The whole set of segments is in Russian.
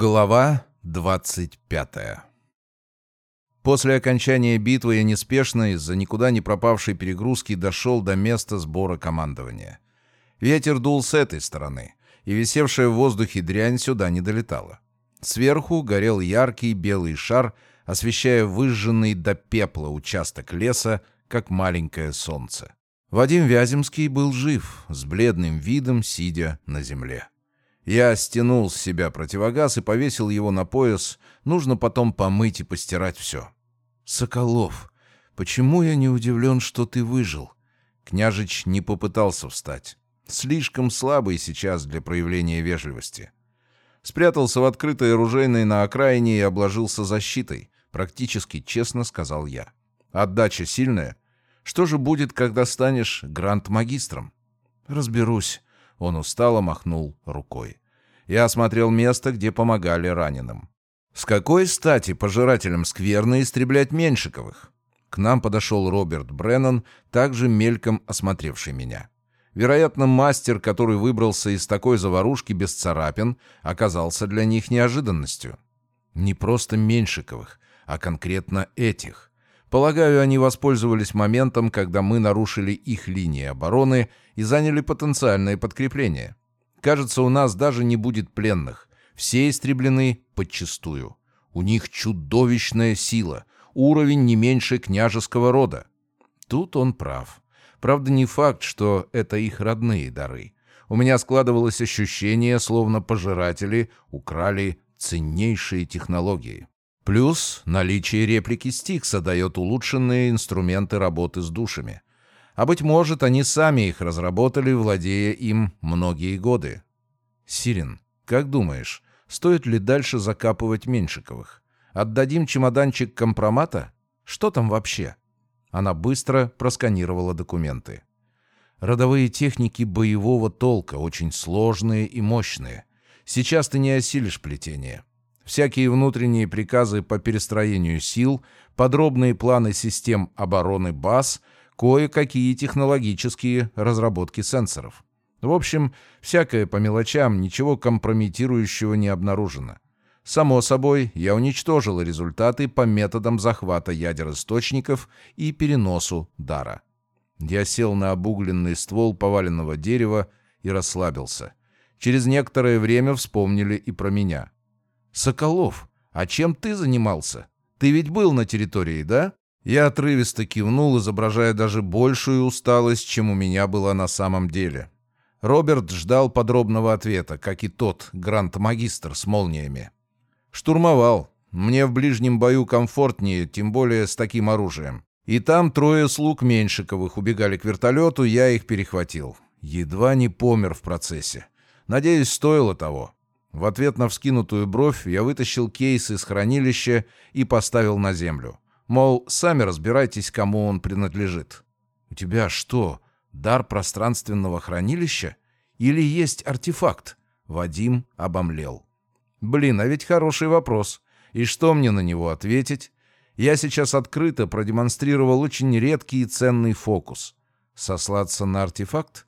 Глава 25 После окончания битвы я неспешно из-за никуда не пропавшей перегрузки дошел до места сбора командования. Ветер дул с этой стороны, и висевшая в воздухе дрянь сюда не долетала. Сверху горел яркий белый шар, освещая выжженный до пепла участок леса, как маленькое солнце. Вадим Вяземский был жив, с бледным видом, сидя на земле. Я стянул с себя противогаз и повесил его на пояс. Нужно потом помыть и постирать все. «Соколов, почему я не удивлен, что ты выжил?» Княжич не попытался встать. Слишком слабый сейчас для проявления вежливости. Спрятался в открытой оружейной на окраине и обложился защитой. Практически честно сказал я. «Отдача сильная. Что же будет, когда станешь гранд-магистром?» «Разберусь». Он устало махнул рукой. Я осмотрел место, где помогали раненым. С какой стати пожирателям скверно истреблять Меньшиковых? К нам подошел Роберт Бреннан, также мельком осмотревший меня. Вероятно, мастер, который выбрался из такой заварушки без царапин, оказался для них неожиданностью. Не просто Меньшиковых, а конкретно этих. Полагаю, они воспользовались моментом, когда мы нарушили их линии обороны и заняли потенциальное подкрепление. Кажется, у нас даже не будет пленных. Все истреблены подчистую. У них чудовищная сила, уровень не меньше княжеского рода. Тут он прав. Правда, не факт, что это их родные дары. У меня складывалось ощущение, словно пожиратели украли ценнейшие технологии. Плюс наличие реплики Стикса дает улучшенные инструменты работы с душами. А быть может, они сами их разработали, владея им многие годы. Сирин, как думаешь, стоит ли дальше закапывать Меньшиковых? Отдадим чемоданчик компромата? Что там вообще? Она быстро просканировала документы. Родовые техники боевого толка, очень сложные и мощные. Сейчас ты не осилишь плетение всякие внутренние приказы по перестроению сил, подробные планы систем обороны баз, кое-какие технологические разработки сенсоров. В общем, всякое по мелочам, ничего компрометирующего не обнаружено. Само собой, я уничтожил результаты по методам захвата ядер источников и переносу дара. Я сел на обугленный ствол поваленного дерева и расслабился. Через некоторое время вспомнили и про меня. «Соколов, а чем ты занимался? Ты ведь был на территории, да?» Я отрывисто кивнул, изображая даже большую усталость, чем у меня была на самом деле. Роберт ждал подробного ответа, как и тот, грант-магистр с молниями. «Штурмовал. Мне в ближнем бою комфортнее, тем более с таким оружием. И там трое слуг Меньшиковых убегали к вертолету, я их перехватил. Едва не помер в процессе. Надеюсь, стоило того. В ответ на вскинутую бровь я вытащил кейс из хранилища и поставил на землю. Мол, сами разбирайтесь, кому он принадлежит. «У тебя что, дар пространственного хранилища? Или есть артефакт?» Вадим обомлел. «Блин, а ведь хороший вопрос. И что мне на него ответить? Я сейчас открыто продемонстрировал очень редкий и ценный фокус. Сослаться на артефакт?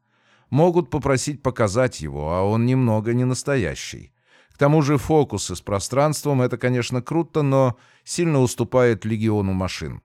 Могут попросить показать его, а он немного не настоящий. К тому же фокусы с пространством — это, конечно, круто, но сильно уступает легиону машин.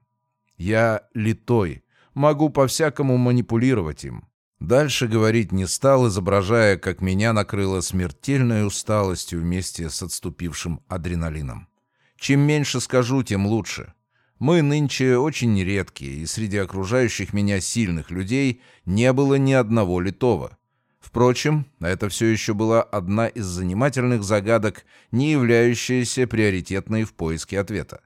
Я литой, могу по-всякому манипулировать им. Дальше говорить не стал, изображая, как меня накрыло смертельной усталостью вместе с отступившим адреналином. Чем меньше скажу, тем лучше. Мы нынче очень редкие, и среди окружающих меня сильных людей не было ни одного литого. Впрочем, это все еще была одна из занимательных загадок, не являющаяся приоритетной в поиске ответа.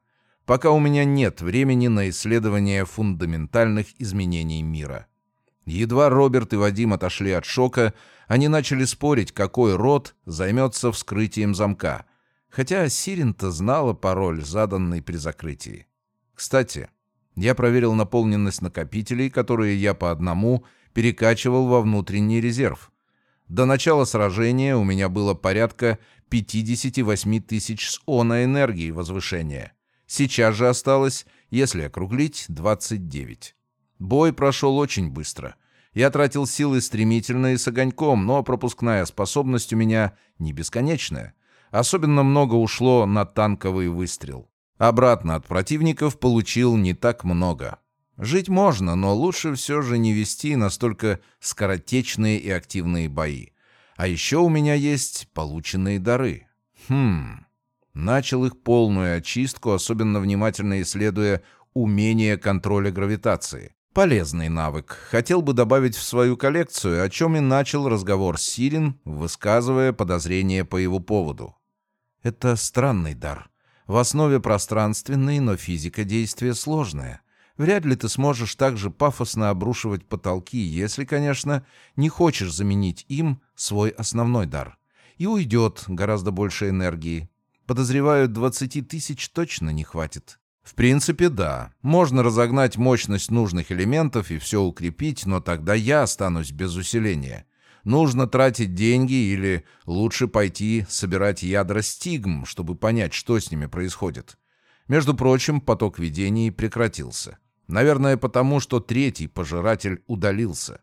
Пока у меня нет времени на исследование фундаментальных изменений мира. Едва Роберт и Вадим отошли от шока, они начали спорить, какой род займется вскрытием замка, хотя Сирин-то знала пароль, заданный при закрытии. Кстати, я проверил наполненность накопителей, которые я по одному перекачивал во внутренний резерв. До начала сражения у меня было порядка 58 тысяч с она энергии возвышения. Сейчас же осталось, если округлить, 29. Бой прошел очень быстро. Я тратил силы стремительно и с огоньком, но пропускная способность у меня не бесконечная. Особенно много ушло на танковый выстрел. Обратно от противников получил не так много. Жить можно, но лучше все же не вести настолько скоротечные и активные бои. А еще у меня есть полученные дары. Хм... Начал их полную очистку, особенно внимательно исследуя умение контроля гравитации. Полезный навык. Хотел бы добавить в свою коллекцию, о чем и начал разговор с Сирин, высказывая подозрения по его поводу. Это странный дар. В основе пространственный, но физика действия сложная. Вряд ли ты сможешь так же пафосно обрушивать потолки, если, конечно, не хочешь заменить им свой основной дар. И уйдет гораздо больше энергии. Подозреваю, 20 тысяч точно не хватит. В принципе, да. Можно разогнать мощность нужных элементов и все укрепить, но тогда я останусь без усиления. Нужно тратить деньги или лучше пойти собирать ядра стигм, чтобы понять, что с ними происходит. Между прочим, поток видений прекратился. Наверное, потому что третий пожиратель удалился.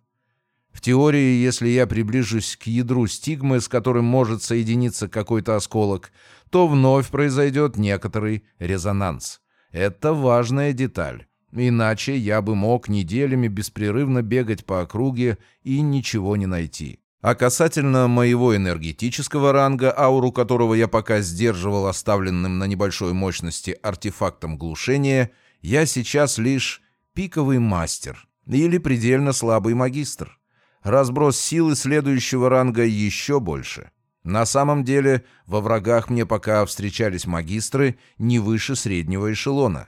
В теории, если я приближусь к ядру стигмы, с которым может соединиться какой-то осколок, то вновь произойдет некоторый резонанс. Это важная деталь. Иначе я бы мог неделями беспрерывно бегать по округе и ничего не найти. А касательно моего энергетического ранга, ауру которого я пока сдерживал оставленным на небольшой мощности артефактом глушения, я сейчас лишь пиковый мастер или предельно слабый магистр. Разброс силы следующего ранга еще больше. На самом деле, во врагах мне пока встречались магистры не выше среднего эшелона.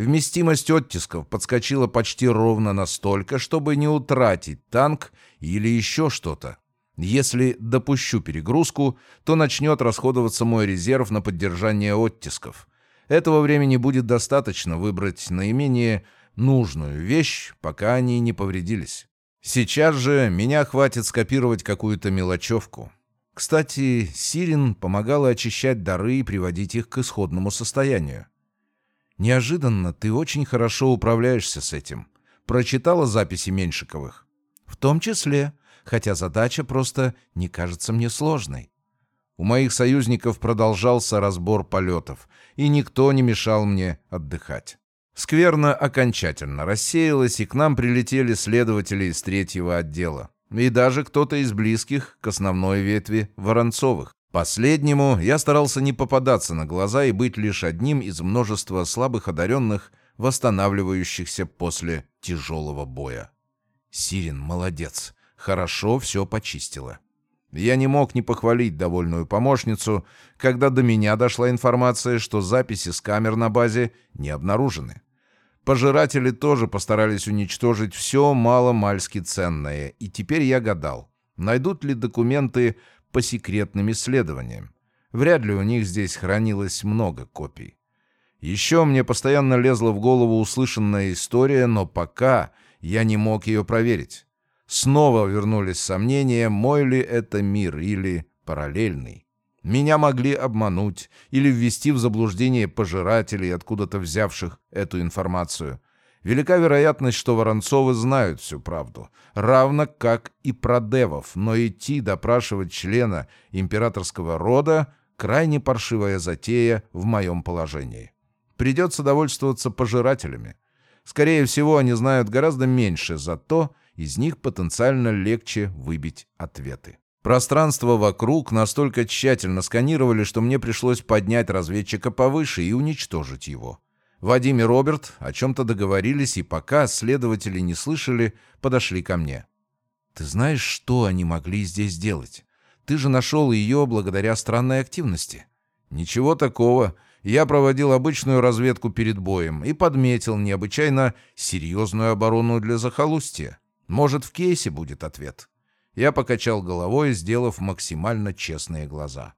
Вместимость оттисков подскочила почти ровно настолько, чтобы не утратить танк или еще что-то. Если допущу перегрузку, то начнет расходоваться мой резерв на поддержание оттисков. Этого времени будет достаточно выбрать наименее нужную вещь, пока они не повредились. Сейчас же меня хватит скопировать какую-то мелочевку. Кстати, Сирин помогала очищать дары и приводить их к исходному состоянию. Неожиданно ты очень хорошо управляешься с этим. Прочитала записи Меньшиковых? В том числе, хотя задача просто не кажется мне сложной. У моих союзников продолжался разбор полетов, и никто не мешал мне отдыхать. Скверно окончательно рассеялась, и к нам прилетели следователи из третьего отдела. И даже кто-то из близких к основной ветви Воронцовых. Последнему я старался не попадаться на глаза и быть лишь одним из множества слабых одаренных, восстанавливающихся после тяжелого боя. Сирин молодец, хорошо все почистила. Я не мог не похвалить довольную помощницу, когда до меня дошла информация, что записи с камер на базе не обнаружены. Пожиратели тоже постарались уничтожить все мало-мальски ценное, и теперь я гадал, найдут ли документы по секретным исследованиям. Вряд ли у них здесь хранилось много копий. Еще мне постоянно лезла в голову услышанная история, но пока я не мог ее проверить. Снова вернулись сомнения, мой ли это мир или параллельный. Меня могли обмануть или ввести в заблуждение пожирателей, откуда-то взявших эту информацию. Велика вероятность, что Воронцовы знают всю правду, равно как и про девов, но идти допрашивать члена императорского рода – крайне паршивая затея в моем положении. Придется довольствоваться пожирателями. Скорее всего, они знают гораздо меньше, зато из них потенциально легче выбить ответы. Пространство вокруг настолько тщательно сканировали, что мне пришлось поднять разведчика повыше и уничтожить его. Вадим и Роберт о чем-то договорились, и пока следователи не слышали, подошли ко мне. «Ты знаешь, что они могли здесь делать? Ты же нашел ее благодаря странной активности». «Ничего такого. Я проводил обычную разведку перед боем и подметил необычайно серьезную оборону для захолустья. Может, в кейсе будет ответ. Я покачал головой, сделав максимально честные глаза.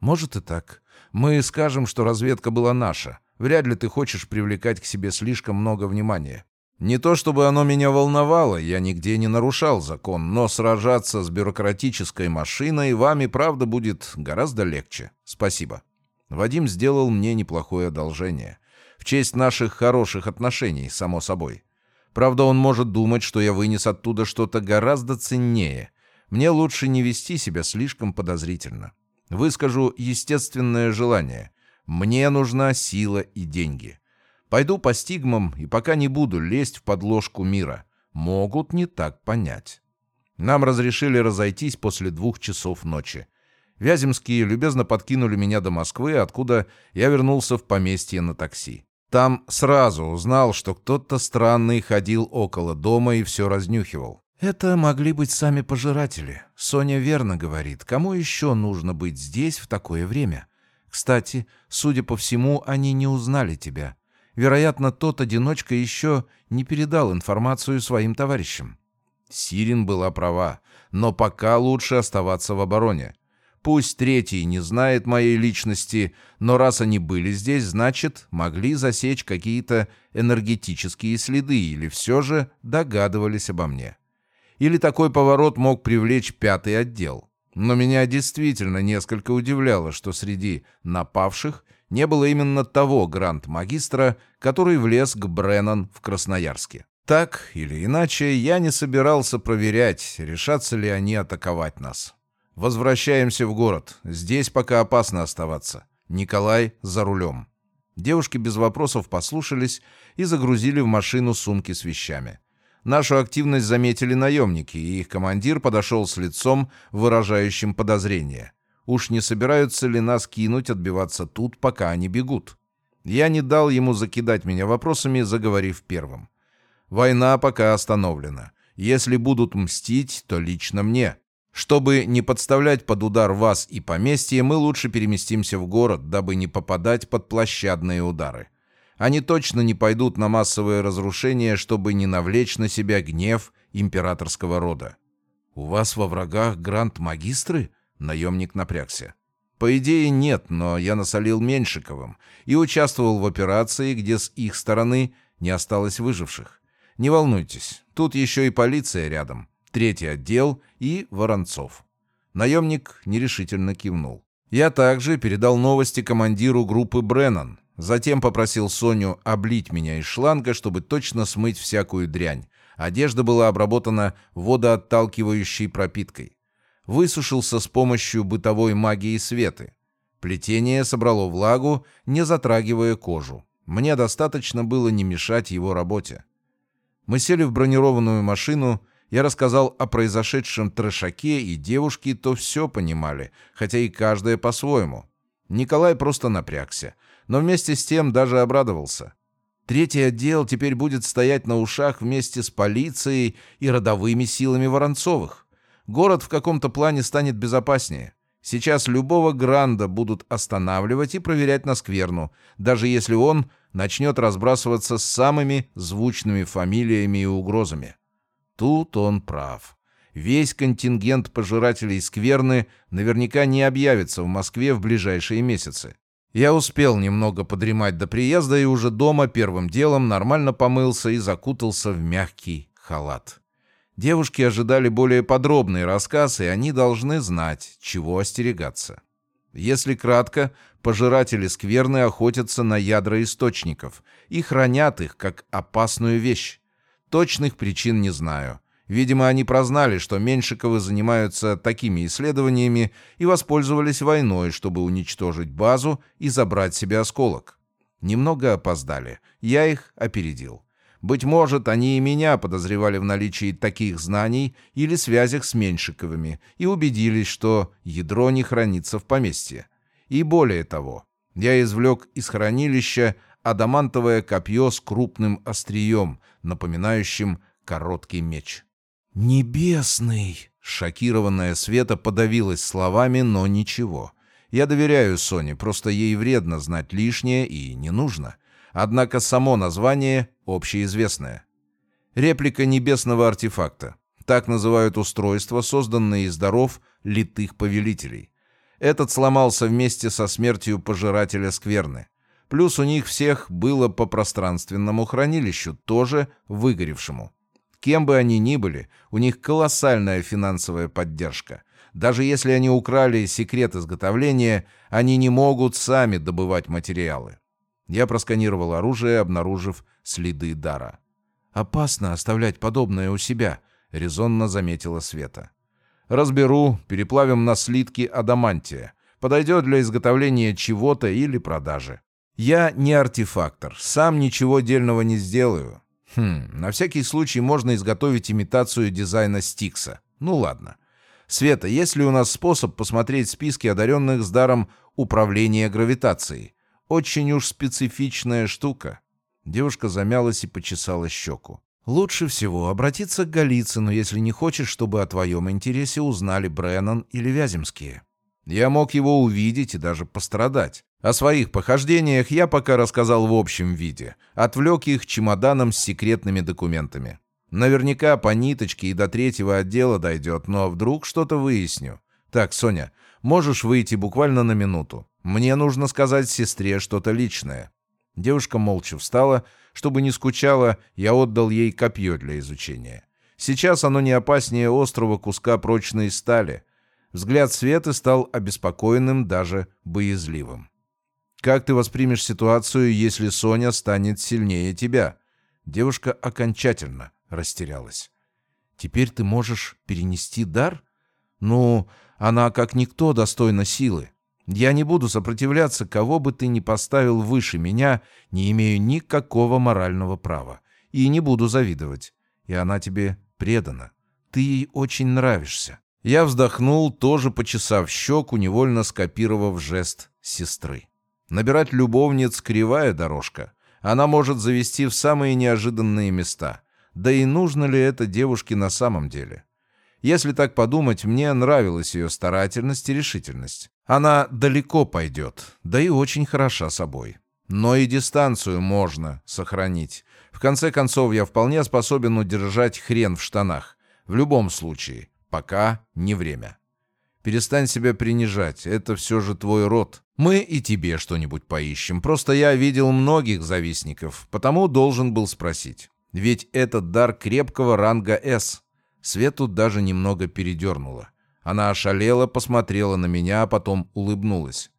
Может и так. Мы скажем, что разведка была наша. Вряд ли ты хочешь привлекать к себе слишком много внимания. Не то чтобы оно меня волновало, я нигде не нарушал закон, но сражаться с бюрократической машиной вам и правда будет гораздо легче. Спасибо. Вадим сделал мне неплохое одолжение. В честь наших хороших отношений, само собой. Правда, он может думать, что я вынес оттуда что-то гораздо ценнее. Мне лучше не вести себя слишком подозрительно. Выскажу естественное желание. Мне нужна сила и деньги. Пойду по стигмам и пока не буду лезть в подложку мира. Могут не так понять. Нам разрешили разойтись после двух часов ночи. Вяземские любезно подкинули меня до Москвы, откуда я вернулся в поместье на такси. Там сразу узнал, что кто-то странный ходил около дома и все разнюхивал. Это могли быть сами пожиратели. Соня верно говорит. Кому еще нужно быть здесь в такое время? Кстати, судя по всему, они не узнали тебя. Вероятно, тот одиночка еще не передал информацию своим товарищам. Сирин была права, но пока лучше оставаться в обороне. Пусть третий не знает моей личности, но раз они были здесь, значит, могли засечь какие-то энергетические следы или все же догадывались обо мне. Или такой поворот мог привлечь пятый отдел. Но меня действительно несколько удивляло, что среди напавших не было именно того гранд-магистра, который влез к Бреннан в Красноярске. Так или иначе, я не собирался проверять, решатся ли они атаковать нас. Возвращаемся в город. Здесь пока опасно оставаться. Николай за рулем. Девушки без вопросов послушались и загрузили в машину сумки с вещами. Нашу активность заметили наемники, и их командир подошел с лицом, выражающим подозрение. Уж не собираются ли нас кинуть, отбиваться тут, пока они бегут? Я не дал ему закидать меня вопросами, заговорив первым. Война пока остановлена. Если будут мстить, то лично мне. Чтобы не подставлять под удар вас и поместье, мы лучше переместимся в город, дабы не попадать под площадные удары. Они точно не пойдут на массовое разрушение, чтобы не навлечь на себя гнев императорского рода. «У вас во врагах гранд-магистры?» — наемник напрягся. «По идее, нет, но я насолил Меньшиковым и участвовал в операции, где с их стороны не осталось выживших. Не волнуйтесь, тут еще и полиция рядом, третий отдел и Воронцов. Наемник нерешительно кивнул. Я также передал новости командиру группы Бреннан. Затем попросил Соню облить меня из шланга, чтобы точно смыть всякую дрянь. Одежда была обработана водоотталкивающей пропиткой. Высушился с помощью бытовой магии светы. Плетение собрало влагу, не затрагивая кожу. Мне достаточно было не мешать его работе. Мы сели в бронированную машину, я рассказал о произошедшем трешаке, и девушки то все понимали, хотя и каждая по-своему. Николай просто напрягся, но вместе с тем даже обрадовался. Третий отдел теперь будет стоять на ушах вместе с полицией и родовыми силами Воронцовых. Город в каком-то плане станет безопаснее. Сейчас любого Гранда будут останавливать и проверять на скверну, даже если он начнет разбрасываться с самыми звучными фамилиями и угрозами. Тут он прав. Весь контингент пожирателей скверны наверняка не объявится в Москве в ближайшие месяцы. Я успел немного подремать до приезда и уже дома первым делом нормально помылся и закутался в мягкий халат. Девушки ожидали более подробный рассказ, и они должны знать, чего остерегаться. Если кратко, пожиратели скверны охотятся на ядра источников и хранят их как опасную вещь. Точных причин не знаю. Видимо, они прознали, что Меньшиковы занимаются такими исследованиями и воспользовались войной, чтобы уничтожить базу и забрать себе осколок. Немного опоздали. Я их опередил. Быть может, они и меня подозревали в наличии таких знаний или связях с Меньшиковыми и убедились, что ядро не хранится в поместье. И более того, я извлек из хранилища адамантовое копье с крупным острием, напоминающим короткий меч. «Небесный!» Шокированная Света подавилась словами, но ничего. Я доверяю Соне, просто ей вредно знать лишнее и не нужно. Однако само название общеизвестное. Реплика небесного артефакта. Так называют устройство, созданное из даров литых повелителей. Этот сломался вместе со смертью пожирателя скверны. Плюс у них всех было по пространственному хранилищу, тоже выгоревшему. Кем бы они ни были, у них колоссальная финансовая поддержка. Даже если они украли секрет изготовления, они не могут сами добывать материалы. Я просканировал оружие, обнаружив следы дара. «Опасно оставлять подобное у себя», — резонно заметила Света. «Разберу, переплавим на слитки адамантия. Подойдет для изготовления чего-то или продажи. Я не артефактор, сам ничего дельного не сделаю. Хм, на всякий случай можно изготовить имитацию дизайна Стикса. Ну ладно. Света, есть ли у нас способ посмотреть списки одаренных с даром управления гравитацией? Очень уж специфичная штука. Девушка замялась и почесала щеку. Лучше всего обратиться к Голицыну, если не хочешь, чтобы о твоем интересе узнали Бреннан или Вяземские. Я мог его увидеть и даже пострадать. О своих похождениях я пока рассказал в общем виде. Отвлек их чемоданом с секретными документами. Наверняка по ниточке и до третьего отдела дойдет, но вдруг что-то выясню. Так, Соня, можешь выйти буквально на минуту. Мне нужно сказать сестре что-то личное. Девушка молча встала. Чтобы не скучала, я отдал ей копье для изучения. Сейчас оно не опаснее острого куска прочной стали. Взгляд Светы стал обеспокоенным, даже боязливым. «Как ты воспримешь ситуацию, если Соня станет сильнее тебя?» Девушка окончательно растерялась. «Теперь ты можешь перенести дар? Ну, она как никто достойна силы. Я не буду сопротивляться, кого бы ты ни поставил выше меня, не имею никакого морального права. И не буду завидовать. И она тебе предана. Ты ей очень нравишься. Я вздохнул, тоже почесав щеку, невольно скопировав жест сестры. Набирать любовниц — кривая дорожка. Она может завести в самые неожиданные места. Да и нужно ли это девушке на самом деле? Если так подумать, мне нравилась ее старательность и решительность. Она далеко пойдет, да и очень хороша собой. Но и дистанцию можно сохранить. В конце концов, я вполне способен удержать хрен в штанах. В любом случае, пока не время. Перестань себя принижать, это все же твой род. Мы и тебе что-нибудь поищем. Просто я видел многих завистников, потому должен был спросить. Ведь этот дар крепкого ранга «С». Свету даже немного передернуло. Она ошалела, посмотрела на меня, а потом улыбнулась.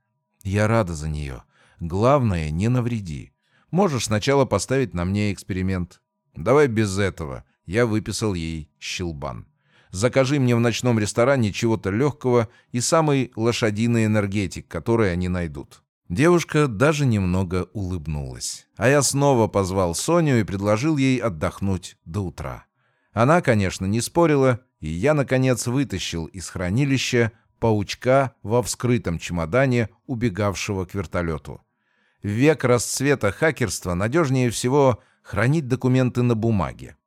«Я рада за нее. Главное, не навреди. Можешь сначала поставить на мне эксперимент. Давай без этого». Я выписал ей щелбан. «Закажи мне в ночном ресторане чего-то легкого и самый лошадиный энергетик, который они найдут». Девушка даже немного улыбнулась. А я снова позвал Соню и предложил ей отдохнуть до утра. Она, конечно, не спорила, и я, наконец, вытащил из хранилища паучка во вскрытом чемодане, убегавшего к вертолету. В век расцвета хакерства надежнее всего хранить документы на бумаге.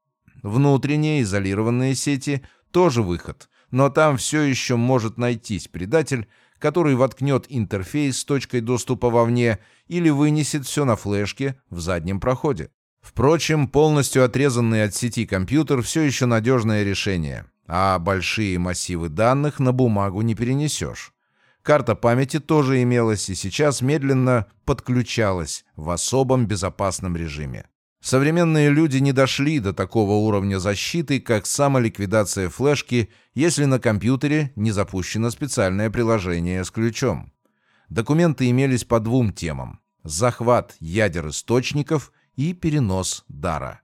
Внутренние изолированные сети — тоже выход, но там все еще может найтись предатель, который воткнет интерфейс с точкой доступа вовне или вынесет все на флешке в заднем проходе. Впрочем, полностью отрезанный от сети компьютер все еще надежное решение а большие массивы данных на бумагу не перенесешь. Карта памяти тоже имелась и сейчас медленно подключалась в особом безопасном режиме. Современные люди не дошли до такого уровня защиты, как самоликвидация флешки, если на компьютере не запущено специальное приложение с ключом. Документы имелись по двум темам – захват ядер источников и перенос дара.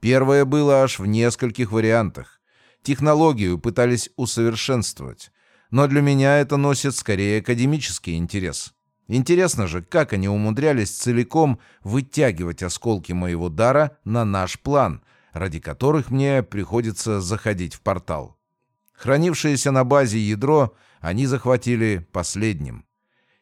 Первое было аж в нескольких вариантах. Технологию пытались усовершенствовать. Но для меня это носит скорее академический интерес. Интересно же, как они умудрялись целиком вытягивать осколки моего дара на наш план, ради которых мне приходится заходить в портал. Хранившееся на базе ядро они захватили последним.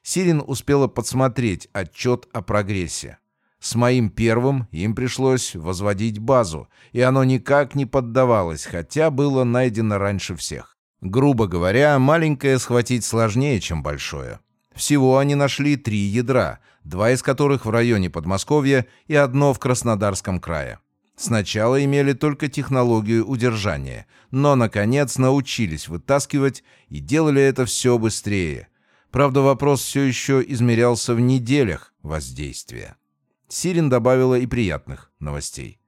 Сирин успела подсмотреть отчет о прогрессе. С моим первым им пришлось возводить базу, и оно никак не поддавалось, хотя было найдено раньше всех. Грубо говоря, маленькое схватить сложнее, чем большое. Всего они нашли три ядра, два из которых в районе Подмосковья и одно в Краснодарском крае. Сначала имели только технологию удержания, но, наконец, научились вытаскивать и делали это все быстрее. Правда, вопрос все еще измерялся в неделях воздействия. Сирин добавила и приятных новостей.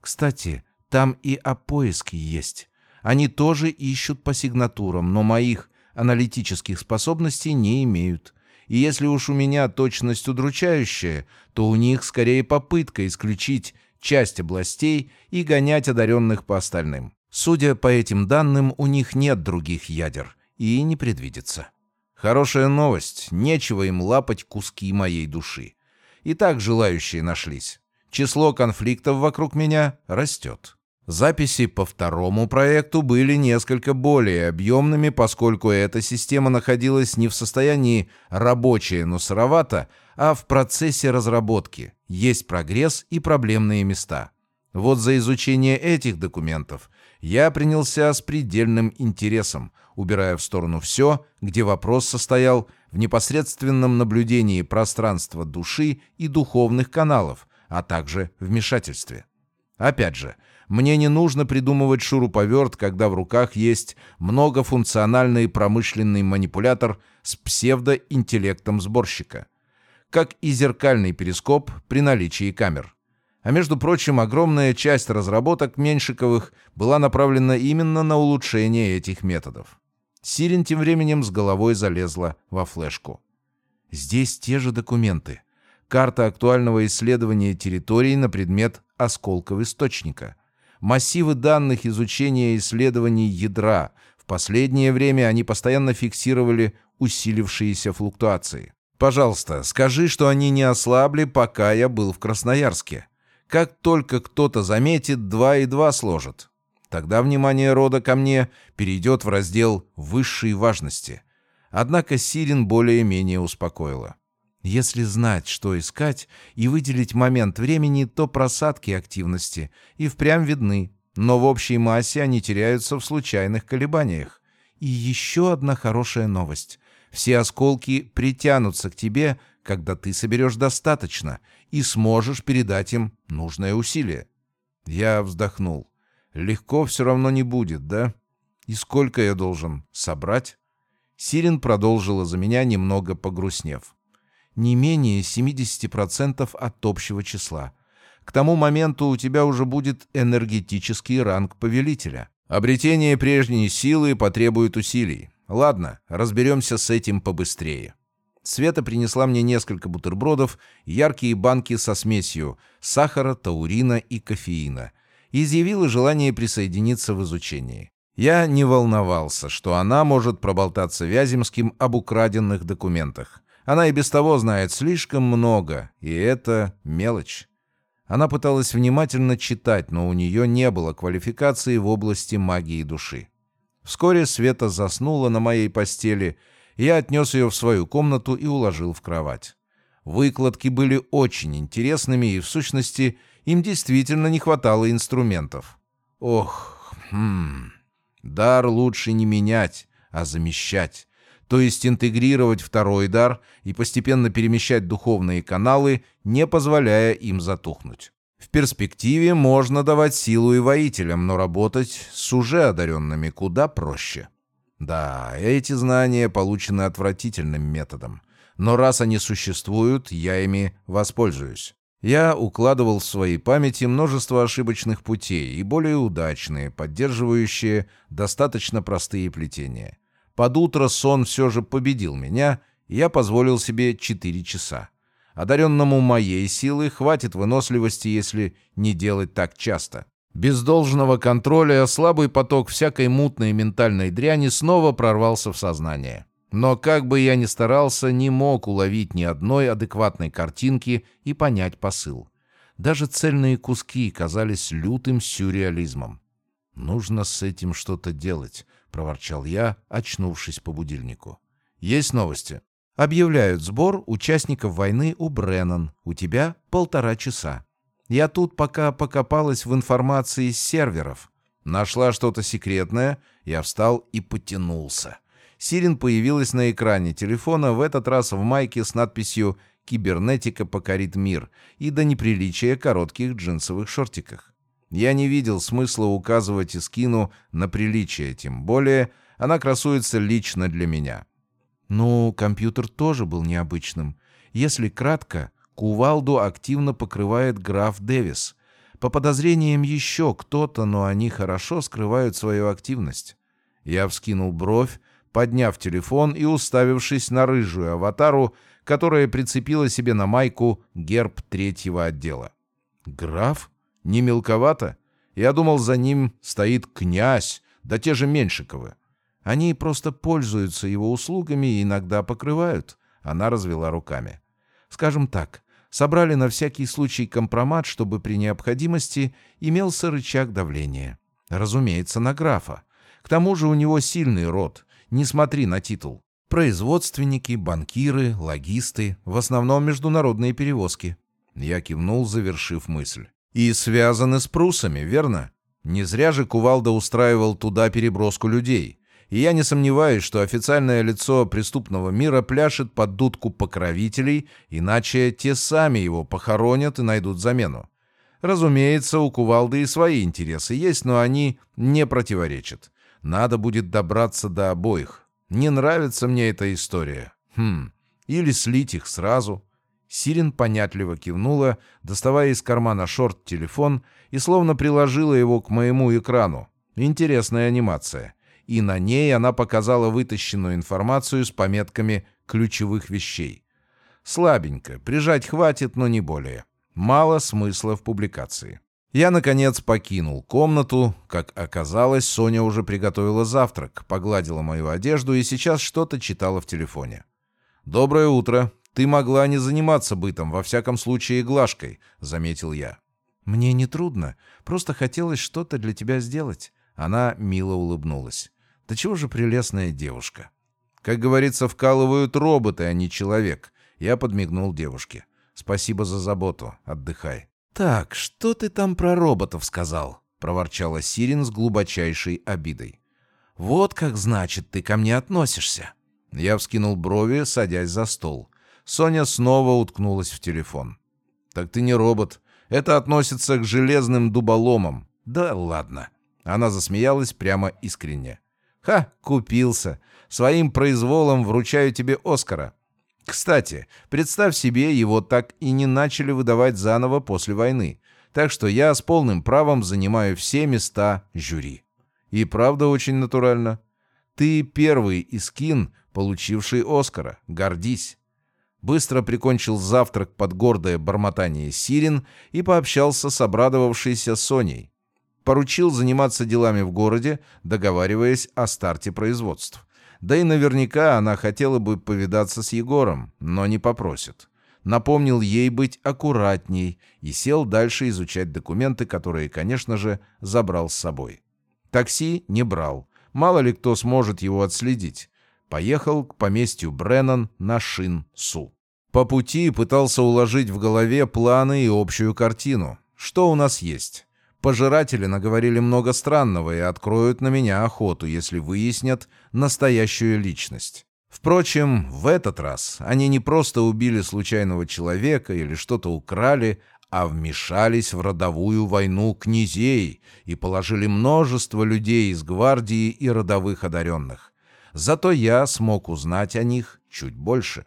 «Кстати, там и о поиске есть. Они тоже ищут по сигнатурам, но моих аналитических способностей не имеют. И если уж у меня точность удручающая, то у них скорее попытка исключить часть областей и гонять одаренных по остальным. Судя по этим данным, у них нет других ядер и не предвидится. Хорошая новость, нечего им лапать куски моей души. И так желающие нашлись. Число конфликтов вокруг меня растет. Записи по второму проекту были несколько более объемными, поскольку эта система находилась не в состоянии рабочая, но сыровато, а в процессе разработки. Есть прогресс и проблемные места. Вот за изучение этих документов я принялся с предельным интересом, убирая в сторону все, где вопрос состоял в непосредственном наблюдении пространства души и духовных каналов, а также вмешательстве. Опять же, мне не нужно придумывать шуруповерт, когда в руках есть многофункциональный промышленный манипулятор с псевдоинтеллектом сборщика, как и зеркальный перископ при наличии камер. А между прочим, огромная часть разработок Меньшиковых была направлена именно на улучшение этих методов. Сирин тем временем с головой залезла во флешку. Здесь те же документы. Карта актуального исследования территорий на предмет осколков источника. Массивы данных изучения исследований ядра. В последнее время они постоянно фиксировали усилившиеся флуктуации. Пожалуйста, скажи, что они не ослабли, пока я был в Красноярске. Как только кто-то заметит, два и два сложат. Тогда внимание рода ко мне перейдет в раздел высшей важности. Однако Сирин более-менее успокоила. Если знать, что искать, и выделить момент времени, то просадки активности и впрямь видны, но в общей массе они теряются в случайных колебаниях. И еще одна хорошая новость. Все осколки притянутся к тебе, когда ты соберешь достаточно и сможешь передать им нужное усилие. Я вздохнул. Легко все равно не будет, да? И сколько я должен собрать? Сирин продолжила за меня, немного погрустнев. Не менее 70% от общего числа. К тому моменту у тебя уже будет энергетический ранг повелителя. Обретение прежней силы потребует усилий. Ладно, разберемся с этим побыстрее. Света принесла мне несколько бутербродов, яркие банки со смесью сахара, таурина и кофеина и изъявила желание присоединиться в изучении. Я не волновался, что она может проболтаться Вяземским об украденных документах. Она и без того знает слишком много, и это мелочь. Она пыталась внимательно читать, но у нее не было квалификации в области магии души. Вскоре Света заснула на моей постели, я отнес ее в свою комнату и уложил в кровать. Выкладки были очень интересными, и, в сущности, им действительно не хватало инструментов. Ох, хм... Дар лучше не менять, а замещать. То есть интегрировать второй дар и постепенно перемещать духовные каналы, не позволяя им затухнуть. В перспективе можно давать силу и воителям, но работать с уже одаренными куда проще. Да, эти знания получены отвратительным методом. Но раз они существуют, я ими воспользуюсь. Я укладывал в своей памяти множество ошибочных путей и более удачные, поддерживающие достаточно простые плетения. Под утро сон все же победил меня, и я позволил себе 4 часа. Одаренному моей силы хватит выносливости, если не делать так часто. Без должного контроля слабый поток всякой мутной ментальной дряни снова прорвался в сознание. Но как бы я ни старался, не мог уловить ни одной адекватной картинки и понять посыл. Даже цельные куски казались лютым сюрреализмом. «Нужно с этим что-то делать», — проворчал я, очнувшись по будильнику. «Есть новости?» Объявляют сбор участников войны у Бреннан. У тебя полтора часа. Я тут пока покопалась в информации с серверов. Нашла что-то секретное, я встал и потянулся. Сирин появилась на экране телефона, в этот раз в майке с надписью «Кибернетика покорит мир» и до неприличия коротких джинсовых шортиках. Я не видел смысла указывать Искину на приличие, тем более она красуется лично для меня. Ну, компьютер тоже был необычным. Если кратко, кувалду активно покрывает граф Дэвис. По подозрениям еще кто-то, но они хорошо скрывают свою активность. Я вскинул бровь, подняв телефон и уставившись на рыжую аватару, которая прицепила себе на майку герб третьего отдела. «Граф? Не мелковато? Я думал, за ним стоит князь, да те же Меньшиковы. Они просто пользуются его услугами и иногда покрывают. Она развела руками. Скажем так, собрали на всякий случай компромат, чтобы при необходимости имелся рычаг давления. Разумеется, на графа. К тому же у него сильный род. Не смотри на титул. Производственники, банкиры, логисты, в основном международные перевозки. Я кивнул, завершив мысль. И связаны с прусами, верно? Не зря же Кувалда устраивал туда переброску людей. И я не сомневаюсь, что официальное лицо преступного мира пляшет под дудку покровителей, иначе те сами его похоронят и найдут замену. Разумеется, у Кувалды и свои интересы есть, но они не противоречат. Надо будет добраться до обоих. Не нравится мне эта история. Хм, или слить их сразу. Сирин понятливо кивнула, доставая из кармана шорт телефон и словно приложила его к моему экрану. Интересная анимация и на ней она показала вытащенную информацию с пометками ключевых вещей. Слабенько, прижать хватит, но не более. Мало смысла в публикации. Я, наконец, покинул комнату. Как оказалось, Соня уже приготовила завтрак, погладила мою одежду и сейчас что-то читала в телефоне. «Доброе утро. Ты могла не заниматься бытом, во всяком случае, глажкой», — заметил я. «Мне не трудно. Просто хотелось что-то для тебя сделать». Она мило улыбнулась. «Да чего же прелестная девушка?» «Как говорится, вкалывают роботы, а не человек». Я подмигнул девушке. «Спасибо за заботу. Отдыхай». «Так, что ты там про роботов сказал?» — проворчала Сирин с глубочайшей обидой. «Вот как, значит, ты ко мне относишься». Я вскинул брови, садясь за стол. Соня снова уткнулась в телефон. «Так ты не робот. Это относится к железным дуболомам». «Да ладно». Она засмеялась прямо искренне. «Ха, купился. Своим произволом вручаю тебе Оскара. Кстати, представь себе, его так и не начали выдавать заново после войны. Так что я с полным правом занимаю все места жюри. И правда очень натурально. Ты первый из кин, получивший Оскара. Гордись». Быстро прикончил завтрак под гордое бормотание Сирин и пообщался с обрадовавшейся Соней поручил заниматься делами в городе, договариваясь о старте производств. Да и наверняка она хотела бы повидаться с Егором, но не попросит. Напомнил ей быть аккуратней и сел дальше изучать документы, которые, конечно же, забрал с собой. Такси не брал. Мало ли кто сможет его отследить. Поехал к поместью Бреннан на Шин-Су. По пути пытался уложить в голове планы и общую картину. Что у нас есть? Пожиратели наговорили много странного и откроют на меня охоту, если выяснят настоящую личность. Впрочем, в этот раз они не просто убили случайного человека или что-то украли, а вмешались в родовую войну князей и положили множество людей из гвардии и родовых одаренных. Зато я смог узнать о них чуть больше.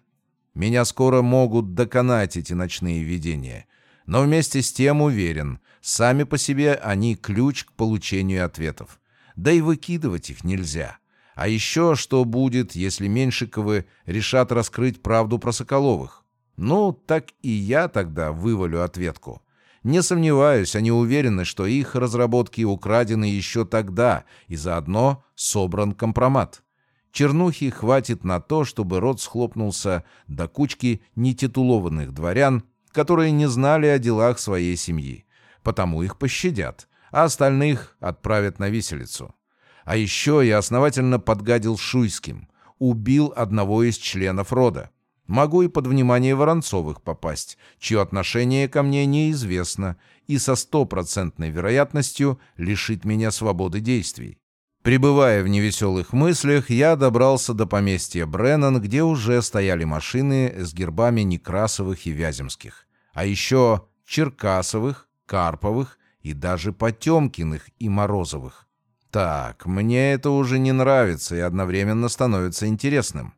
Меня скоро могут доконать эти ночные видения. Но вместе с тем уверен, Сами по себе они ключ к получению ответов. Да и выкидывать их нельзя. А еще что будет, если Меньшиковы решат раскрыть правду про Соколовых? Ну, так и я тогда вывалю ответку. Не сомневаюсь, они уверены, что их разработки украдены еще тогда, и заодно собран компромат. Чернухи хватит на то, чтобы рот схлопнулся до кучки нетитулованных дворян, которые не знали о делах своей семьи потому их пощадят, а остальных отправят на виселицу. А еще я основательно подгадил Шуйским, убил одного из членов рода. Могу и под внимание Воронцовых попасть, чье отношение ко мне неизвестно и со стопроцентной вероятностью лишит меня свободы действий. Прибывая в невеселых мыслях, я добрался до поместья Бреннан, где уже стояли машины с гербами Некрасовых и Вяземских, а еще Черкасовых, Карповых и даже Потемкиных и Морозовых. Так, мне это уже не нравится и одновременно становится интересным.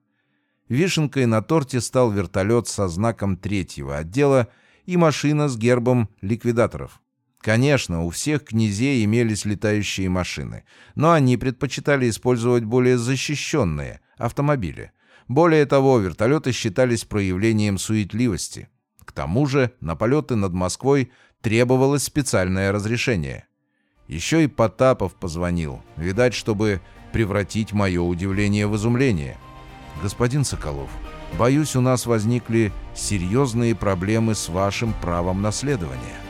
Вишенкой на торте стал вертолет со знаком третьего отдела и машина с гербом ликвидаторов. Конечно, у всех князей имелись летающие машины, но они предпочитали использовать более защищенные автомобили. Более того, вертолеты считались проявлением суетливости. К тому же на полеты над Москвой требовалось специальное разрешение. Еще и Потапов позвонил, видать, чтобы превратить мое удивление в изумление. «Господин Соколов, боюсь, у нас возникли серьезные проблемы с вашим правом наследования».